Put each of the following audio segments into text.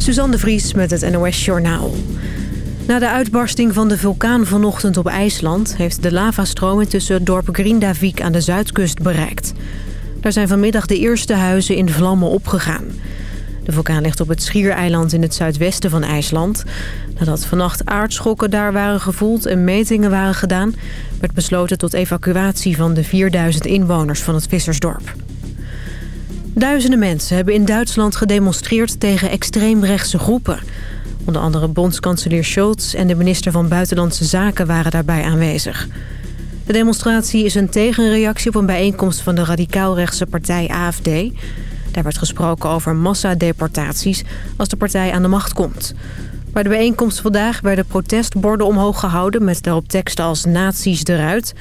Suzanne de Vries met het NOS Journaal. Na de uitbarsting van de vulkaan vanochtend op IJsland... heeft de lavastroom tussen het dorp Grindavik aan de zuidkust bereikt. Daar zijn vanmiddag de eerste huizen in vlammen opgegaan. De vulkaan ligt op het Schiereiland in het zuidwesten van IJsland. Nadat vannacht aardschokken daar waren gevoeld en metingen waren gedaan... werd besloten tot evacuatie van de 4000 inwoners van het vissersdorp. Duizenden mensen hebben in Duitsland gedemonstreerd tegen extreemrechtse groepen. Onder andere bondskanselier Scholz en de minister van Buitenlandse Zaken waren daarbij aanwezig. De demonstratie is een tegenreactie op een bijeenkomst van de radicaalrechtse partij AFD. Daar werd gesproken over massadeportaties als de partij aan de macht komt. Bij de bijeenkomst vandaag werden protestborden omhoog gehouden... met daarop teksten als nazi's eruit...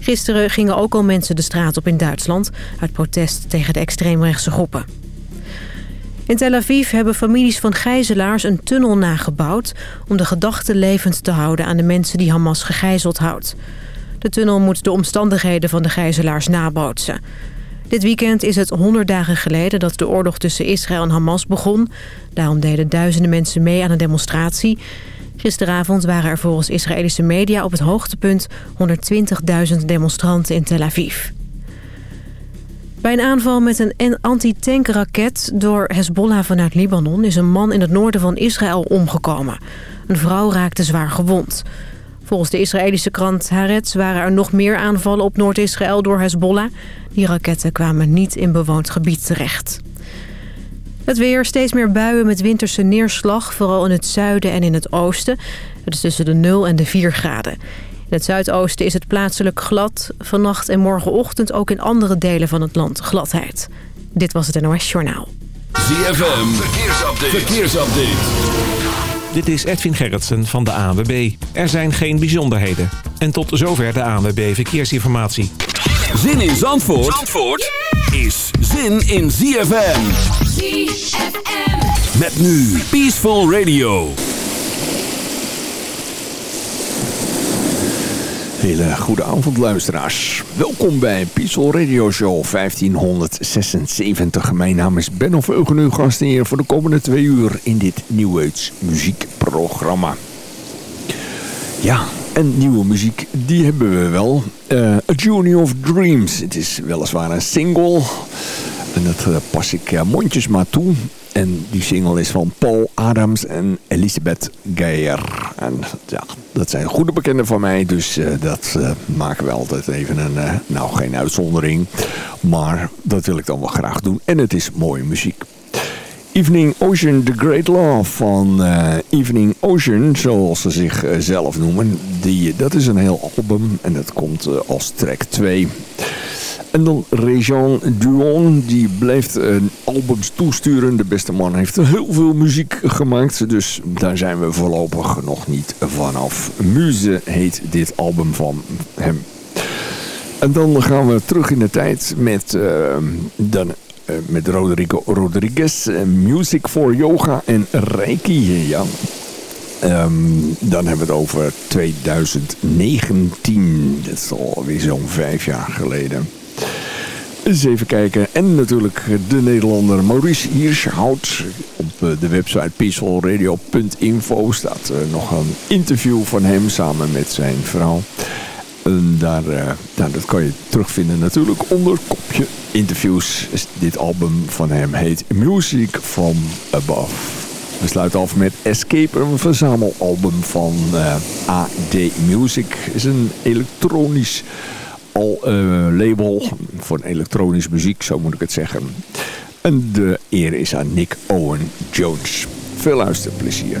Gisteren gingen ook al mensen de straat op in Duitsland... uit protest tegen de extreemrechtse groepen. In Tel Aviv hebben families van gijzelaars een tunnel nagebouwd... om de gedachten levend te houden aan de mensen die Hamas gegijzeld houdt. De tunnel moet de omstandigheden van de gijzelaars nabootsen. Dit weekend is het 100 dagen geleden dat de oorlog tussen Israël en Hamas begon. Daarom deden duizenden mensen mee aan een demonstratie... Gisteravond waren er volgens Israëlische media op het hoogtepunt 120.000 demonstranten in Tel Aviv. Bij een aanval met een antitankraket door Hezbollah vanuit Libanon... is een man in het noorden van Israël omgekomen. Een vrouw raakte zwaar gewond. Volgens de Israëlische krant Haaretz waren er nog meer aanvallen op Noord-Israël door Hezbollah. Die raketten kwamen niet in bewoond gebied terecht. Het weer, steeds meer buien met winterse neerslag, vooral in het zuiden en in het oosten. Het is tussen de 0 en de 4 graden. In het zuidoosten is het plaatselijk glad. Vannacht en morgenochtend ook in andere delen van het land gladheid. Dit was het NOS Journaal. ZFM, verkeersupdate. verkeersupdate. Dit is Edwin Gerritsen van de ANWB. Er zijn geen bijzonderheden. En tot zover de ANWB Verkeersinformatie. Zin in Zandvoort? Zandvoort? Is zin in ZFM. ZFM. Met nu Peaceful Radio. Hele goede avond luisteraars. Welkom bij Peaceful Radio Show 1576. Mijn naam is Ben of Eugen, uw hier voor de komende twee uur in dit Nieuwheids muziekprogramma. Ja, en nieuwe muziek, die hebben we wel. Uh, A Journey of Dreams. Het is weliswaar een single. En dat uh, pas ik uh, mondjesmaat toe. En die single is van Paul Adams en Elisabeth Geyer. En ja, dat zijn goede bekenden van mij. Dus dat maken we altijd even een... nou, geen uitzondering. Maar dat wil ik dan wel graag doen. En het is mooie muziek. Evening Ocean, The Great Love van uh, Evening Ocean, zoals ze zichzelf uh, noemen. Die, dat is een heel album en dat komt uh, als track 2. En dan Réjean Duon, die blijft albums toesturen. De beste man heeft heel veel muziek gemaakt, dus daar zijn we voorlopig nog niet vanaf. Muze heet dit album van hem. En dan gaan we terug in de tijd met dan eh, met Rodrigo Rodriguez. Eh, Music for Yoga en Reiki. Ja. Um, dan hebben we het over 2019. Dat is alweer zo'n vijf jaar geleden. Eens even kijken. En natuurlijk de Nederlander Maurice Hirschhout. Op eh, de website peacefulradio.info staat nog een interview van hem samen met zijn vrouw. En daar, nou, dat kan je terugvinden natuurlijk onder kopje interviews. Dit album van hem heet Music From Above. We sluiten af met Escape, een verzamelalbum van eh, AD Music. is een elektronisch al, uh, label voor elektronische muziek, zo moet ik het zeggen. En de eer is aan Nick Owen Jones. Veel luisterplezier.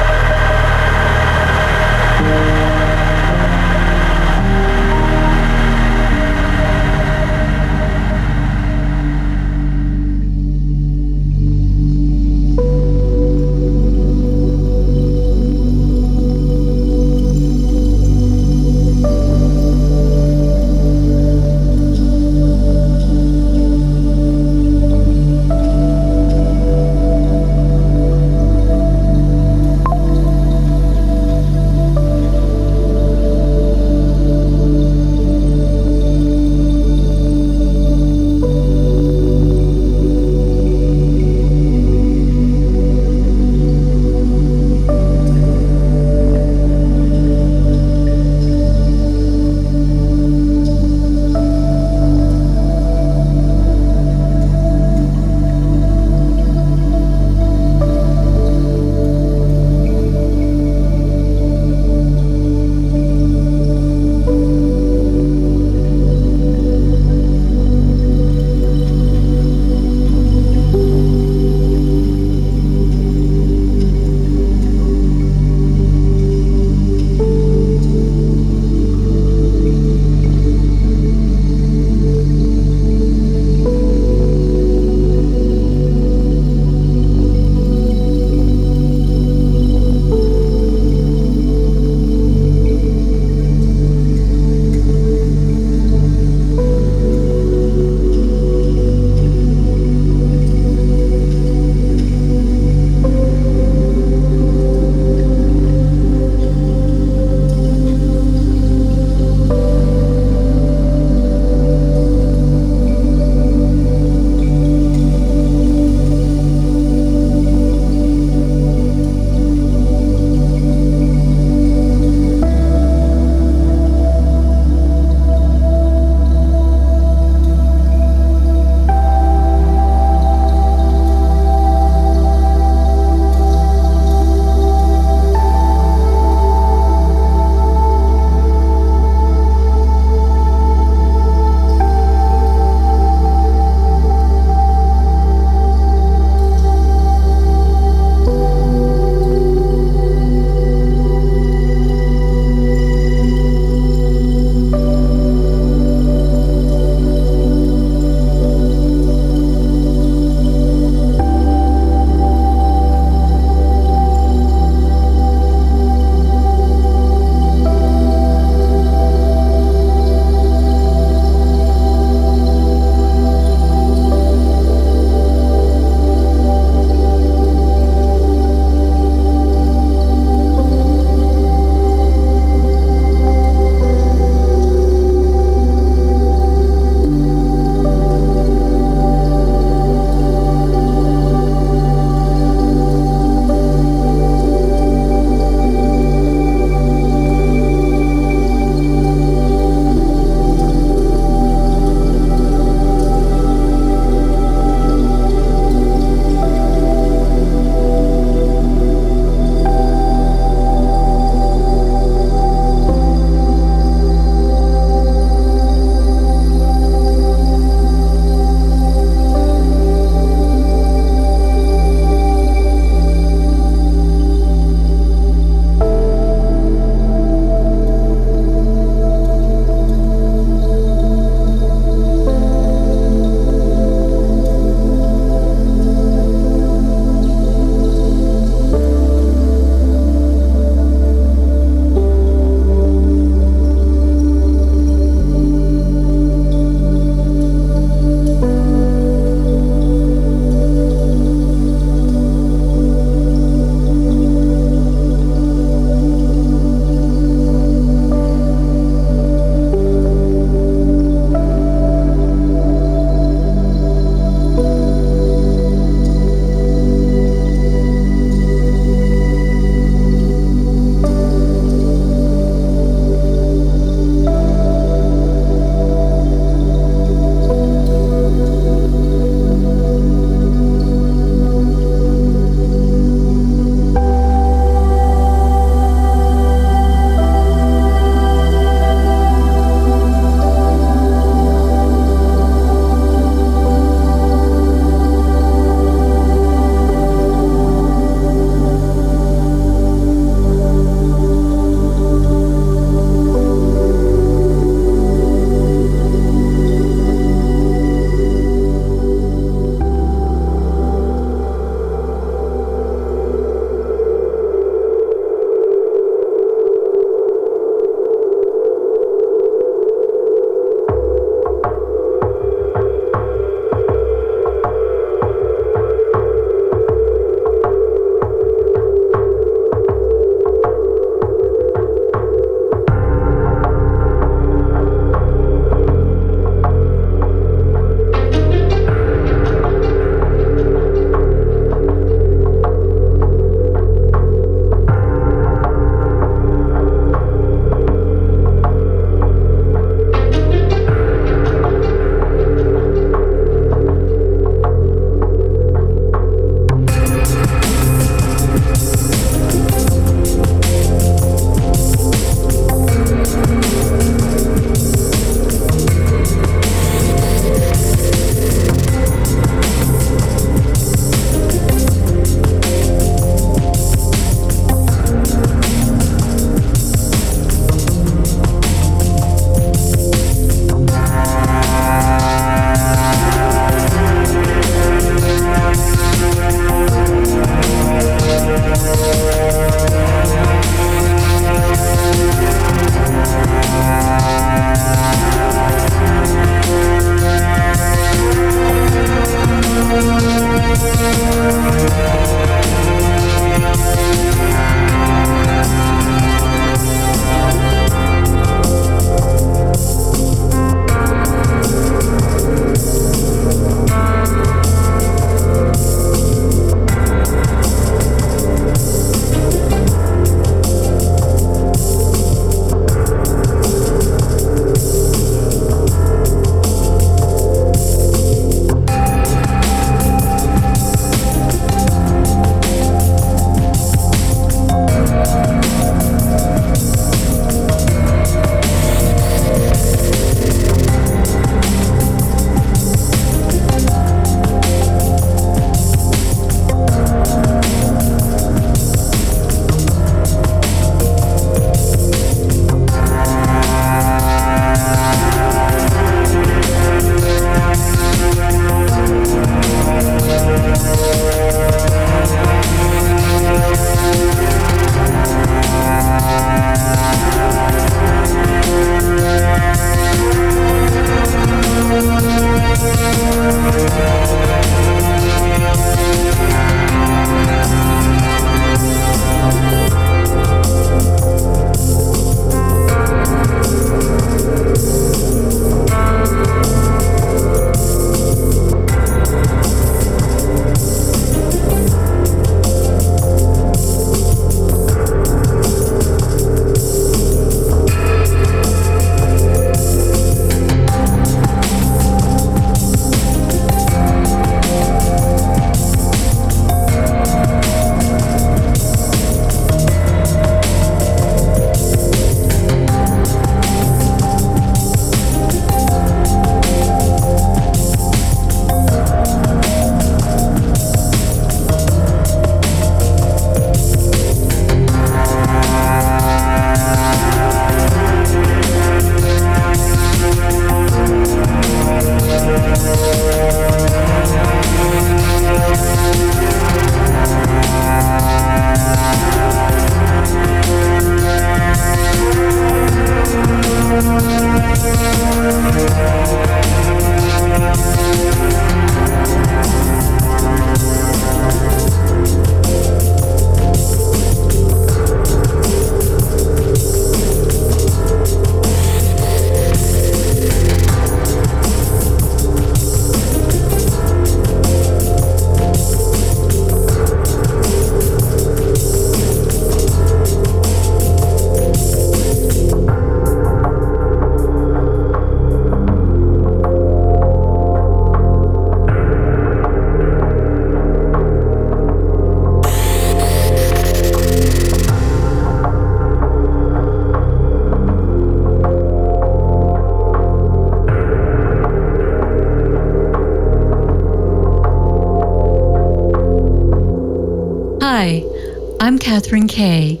I'm Catherine Kay.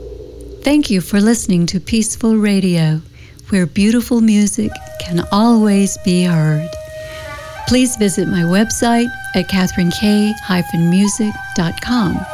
Thank you for listening to Peaceful Radio, where beautiful music can always be heard. Please visit my website at katherinekay-music.com.